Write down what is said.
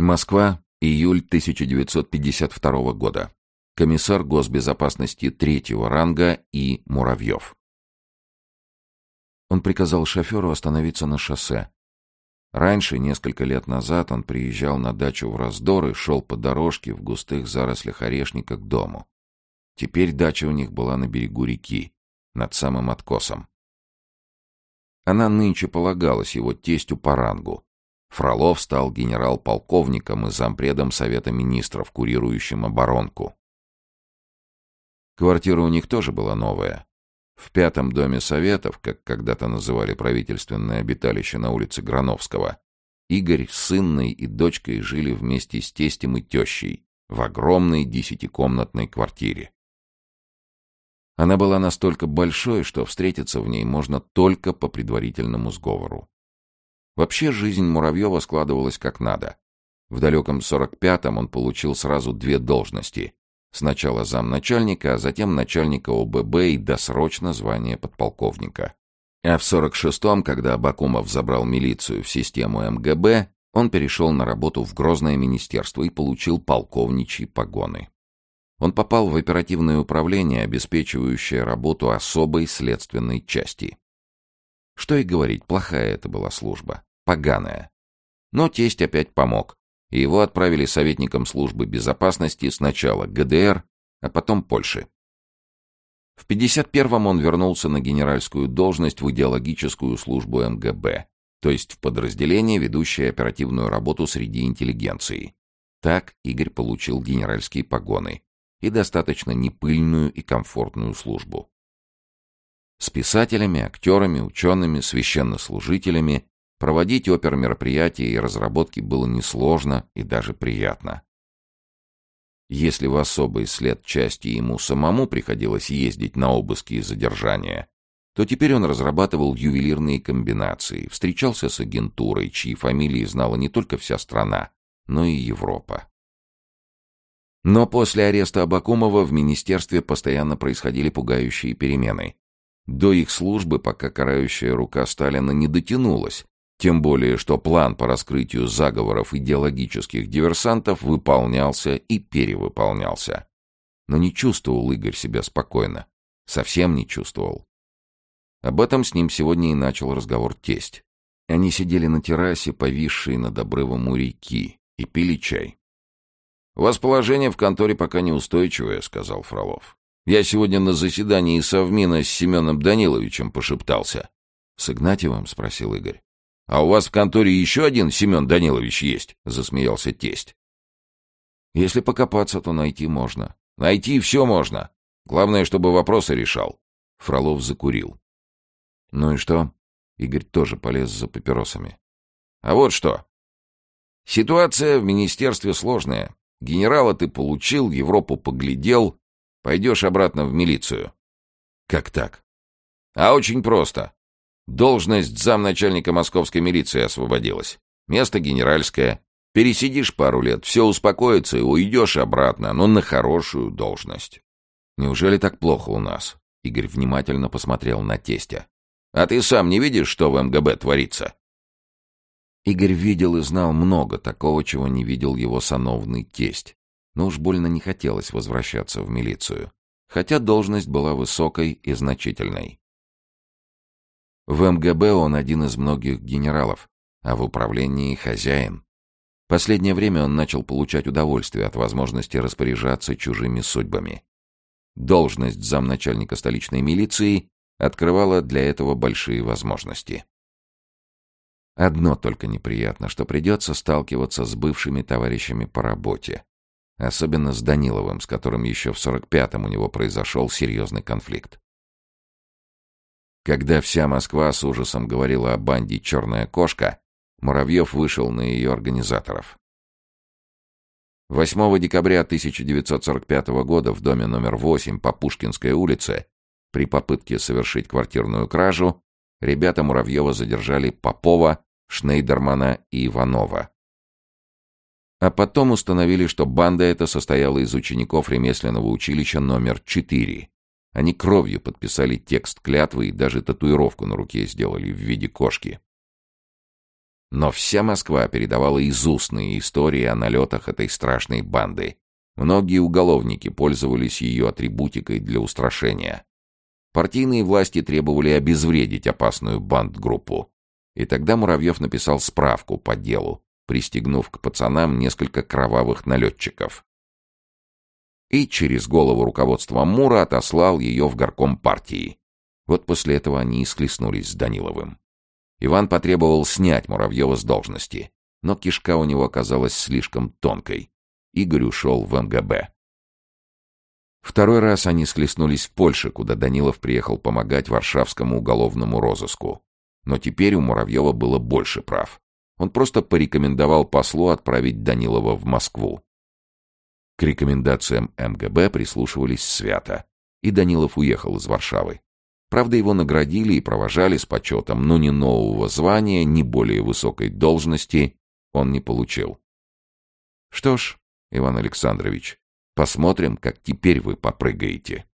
Москва, июль 1952 года. Комиссар госбезопасности третьего ранга И. Муравьев. Он приказал шоферу остановиться на шоссе. Раньше, несколько лет назад, он приезжал на дачу в Раздор и шел по дорожке в густых зарослях орешника к дому. Теперь дача у них была на берегу реки, над самым откосом. Она нынче полагалась его тестю по рангу, Фролов стал генерал-полковником и зампредом Совета Министров, курирующим оборонку. Квартира у них тоже была новая. В пятом доме Советов, как когда-то называли правительственное обиталище на улице Грановского, Игорь с сынной и дочкой жили вместе с тестем и тещей в огромной десятикомнатной квартире. Она была настолько большой, что встретиться в ней можно только по предварительному сговору. Вообще жизнь Муравьева складывалась как надо. В далеком 45-м он получил сразу две должности. Сначала замначальника, а затем начальника ОББ и досрочно звание подполковника. А в 46-м, когда Абакумов забрал милицию в систему МГБ, он перешел на работу в Грозное министерство и получил полковничьи погоны. Он попал в оперативное управление, обеспечивающее работу особой следственной части. Что и говорить, плохая это была служба поганая. Но тесть опять помог, и его отправили советником службы безопасности сначала ГДР, а потом Польши. В 51-м он вернулся на генеральскую должность в идеологическую службу МГБ, то есть в подразделение, ведущее оперативную работу среди интеллигенции. Так Игорь получил генеральские погоны и достаточно непыльную и комфортную службу. С писателями, актерами, учеными, священнослужителями Проводить опер-мероприятия и разработки было несложно и даже приятно. Если в особый след части ему самому приходилось ездить на обыски и задержания, то теперь он разрабатывал ювелирные комбинации, встречался с агентурой, чьи фамилии знала не только вся страна, но и Европа. Но после ареста Абакумова в министерстве постоянно происходили пугающие перемены. До их службы пока карающая рука Сталина не дотянулась, тем более, что план по раскрытию заговоров идеологических диверсантов выполнялся и перевыполнялся. Но не чувствовал Игорь себя спокойно. Совсем не чувствовал. Об этом с ним сегодня и начал разговор тесть. Они сидели на террасе, повисшей над обрывом у реки, и пили чай. «У вас положение в конторе пока неустойчивое», — сказал Фролов. «Я сегодня на заседании Совмина с Семеном Даниловичем пошептался». «С Игнатьевым?» — спросил Игорь. «А у вас в конторе еще один Семен Данилович есть?» — засмеялся тесть. «Если покопаться, то найти можно. Найти все можно. Главное, чтобы вопросы решал». Фролов закурил. «Ну и что?» Игорь тоже полез за папиросами. «А вот что. Ситуация в министерстве сложная. Генерала ты получил, Европу поглядел. Пойдешь обратно в милицию». «Как так?» «А очень просто. Должность замначальника московской милиции освободилась. Место генеральское. Пересидишь пару лет, все успокоится и уйдешь обратно, но на хорошую должность. Неужели так плохо у нас? Игорь внимательно посмотрел на тестя. А ты сам не видишь, что в МГБ творится? Игорь видел и знал много такого, чего не видел его сановный тесть. Но уж больно не хотелось возвращаться в милицию. Хотя должность была высокой и значительной. В МГБ он один из многих генералов, а в управлении хозяин. Последнее время он начал получать удовольствие от возможности распоряжаться чужими судьбами. Должность замначальника столичной милиции открывала для этого большие возможности. Одно только неприятно, что придется сталкиваться с бывшими товарищами по работе. Особенно с Даниловым, с которым еще в 45-м у него произошел серьезный конфликт. Когда вся Москва с ужасом говорила о банде «Черная кошка», Муравьев вышел на ее организаторов. 8 декабря 1945 года в доме номер 8 по Пушкинской улице при попытке совершить квартирную кражу ребята Муравьева задержали Попова, Шнейдермана и Иванова. А потом установили, что банда эта состояла из учеников ремесленного училища номер 4, они кровью подписали текст клятвы и даже татуировку на руке сделали в виде кошки. Но вся Москва передавала из устные истории о налетах этой страшной банды. Многие уголовники пользовались ее атрибутикой для устрашения. Партийные власти требовали обезвредить опасную бандгруппу. И тогда Муравьев написал справку по делу, пристегнув к пацанам несколько кровавых налетчиков. И через голову руководства Мура отослал ее в горком партии. Вот после этого они и схлестнулись с Даниловым. Иван потребовал снять Муравьева с должности, но кишка у него оказалась слишком тонкой. Игорь ушел в МГБ. Второй раз они схлестнулись в Польше, куда Данилов приехал помогать варшавскому уголовному розыску. Но теперь у Муравьева было больше прав. Он просто порекомендовал послу отправить Данилова в Москву. К рекомендациям МГБ прислушивались свято, и Данилов уехал из Варшавы. Правда, его наградили и провожали с почетом, но ни нового звания, ни более высокой должности он не получил. Что ж, Иван Александрович, посмотрим, как теперь вы попрыгаете.